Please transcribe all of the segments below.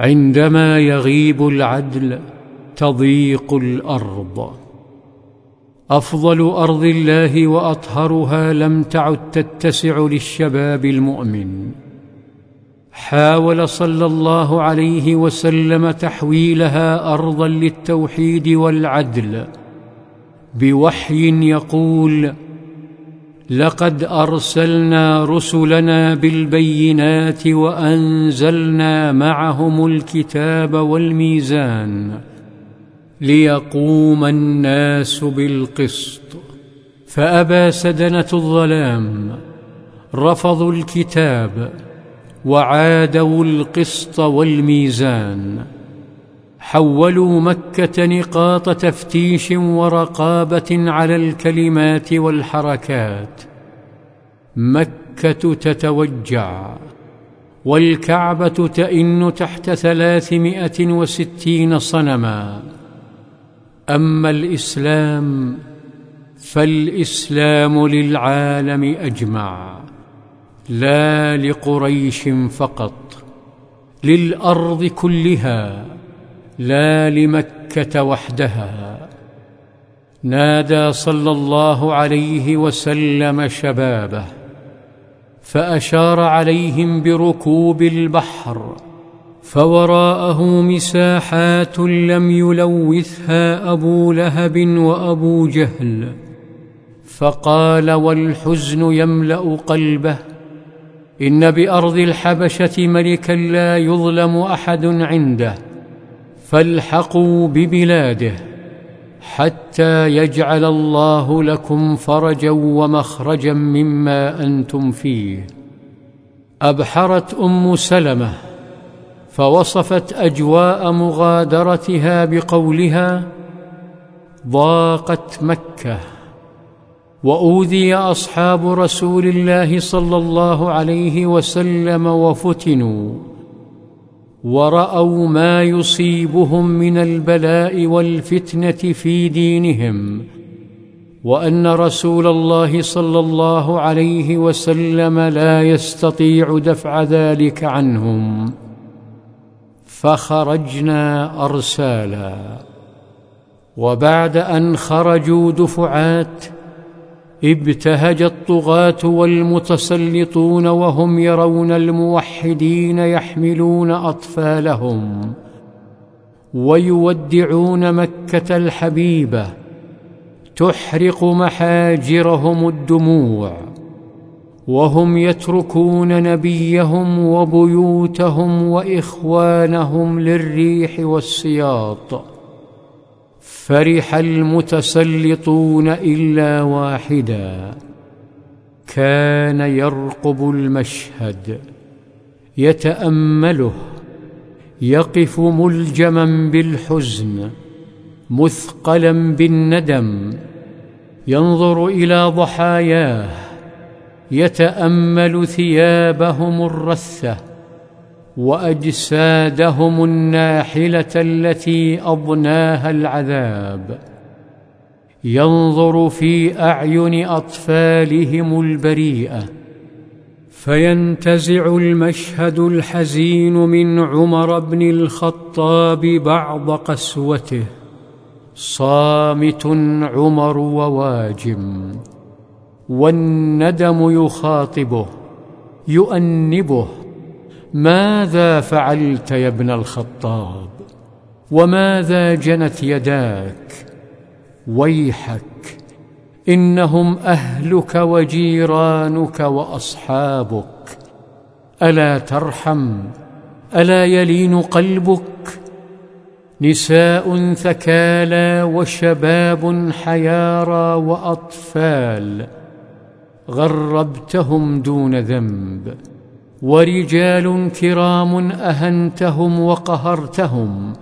عندما يغيب العدل تضيق الأرض. أفضل أرض الله وأطهرها لم تعد تتسع للشباب المؤمن. حاول صلى الله عليه وسلم تحويلها أرضا للتوحيد والعدل. بوحي يقول لقد أرسلنا رسلنا بالبينات وأنزلنا معهم الكتاب والميزان ليقوم الناس بالقسط. فأبى سدنة الظلام رفضوا الكتاب وعادوا القسط والميزان. حولوا مكة نقاط تفتيش ورقابة على الكلمات والحركات. مكة تتوجع والكعبة تئن تحت ثلاثمائة وستين صنما. أما الإسلام فالإسلام للعالم أجمع لا لقريش فقط للأرض كلها. لا لمكة وحدها. نادى صلى الله عليه وسلم شبابه فأشار عليهم بركوب البحر فوراءه مساحات لم يلوثها أبو لهب وأبو جهل. فقال والحزن يملأ قلبه إن بأرض الحبشة ملكا لا يظلم أحد عنده. فالحقوا ببلاده حتى يجعل الله لكم فرجا ومخرجا مما أنتم فيه. أبحرت أم سلمة فوصفت أجواء مغادرتها بقولها ضاقت مكة وأوذي أصحاب رسول الله صلى الله عليه وسلم وفتنوا. ورأوا ما يصيبهم من البلاء والفتنة في دينهم وأن رسول الله صلى الله عليه وسلم لا يستطيع دفع ذلك عنهم. فخرجنا أرسالا وبعد أن خرجوا دفعات ابتهج الطغاة والمتسلطون وهم يرون الموحدين يحملون أطفالهم ويودعون مكة الحبيبه تحرق محاجرهم الدموع وهم يتركون نبيهم وبيوتهم وإخوانهم للريح والسياط فرح المتسلطون إلا واحدا. كان يرقب المشهد يتأمله يقف ملجما بالحزن مثقلا بالندم. ينظر إلى ضحاياه يتأمل ثيابهم الرثة. وأجسادهم الناحلة التي أضناها العذاب. ينظر في أعين أطفالهم البريئة فينتزع المشهد الحزين من عمر بن الخطاب بعض قسوته. صامت عمر وواجم والندم يخاطبه يؤنبه ماذا فعلت يا ابن الخطاب؟ وماذا جنت يداك؟ ويحك إنهم أهلك وجيرانك وأصحابك. ألا ترحم ألا يلين قلبك؟ نساء ثكالى وشباب حيارى وأطفال غربتهم دون ذنب. ورجال كرام أهنتهم وقهرتهم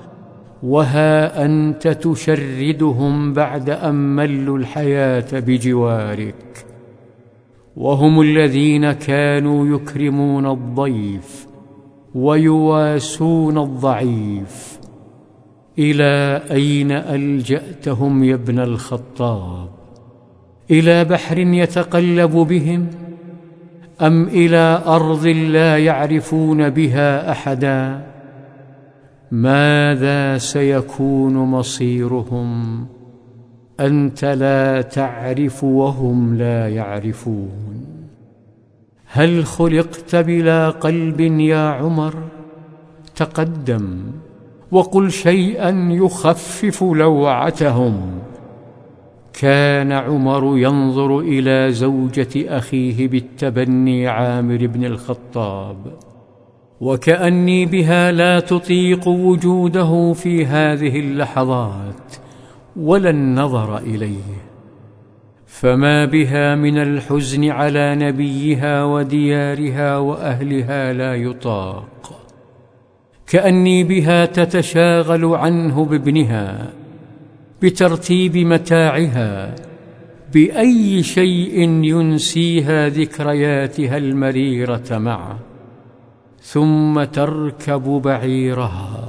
وها أنت تشردهم بعد أن ملوا الحياة بجوارك. وهم الذين كانوا يكرمون الضيف ويواسون الضعيف. إلى أين ألجأتهم يا ابن الخطاب؟ إلى بحر يتقلب بهم أم إلى أرض لا يعرفون بها أحدا؟ ماذا سيكون مصيرهم؟ أنت لا تعرف وهم لا يعرفون. هل خلقت بلا قلب يا عمر؟ تقدم. وقل شيئا يخفف لوعتهم. كان عمر ينظر إلى زوجة أخيه بالتبني عامر بن الخطاب. وكأني بها لا تطيق وجوده في هذه اللحظات ولا النظر إليه. فما بها من الحزن على نبيها وديارها وأهلها لا يطاق. كأني بها تتشاغل عنه بابنها بترتيب متاعها بأي شيء ينسيها ذكرياتها المريرة معه ثم تركب بعيرها.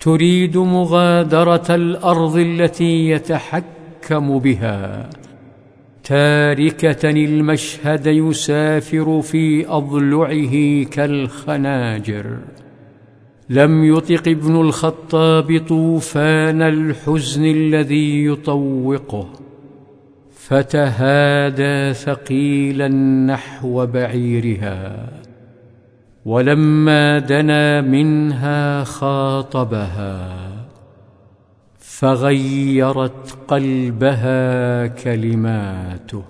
تريد مغادرة الأرض التي يتحكم بها. تاركة المشهد يسافر في أضلعه كالخناجر. لم يطق ابن الخطاب طوفان الحزن الذي يطوقه فتهادى ثقيلا نحو بعيرها ولما دنا منها خاطبها فغيرت قلبها كلماته.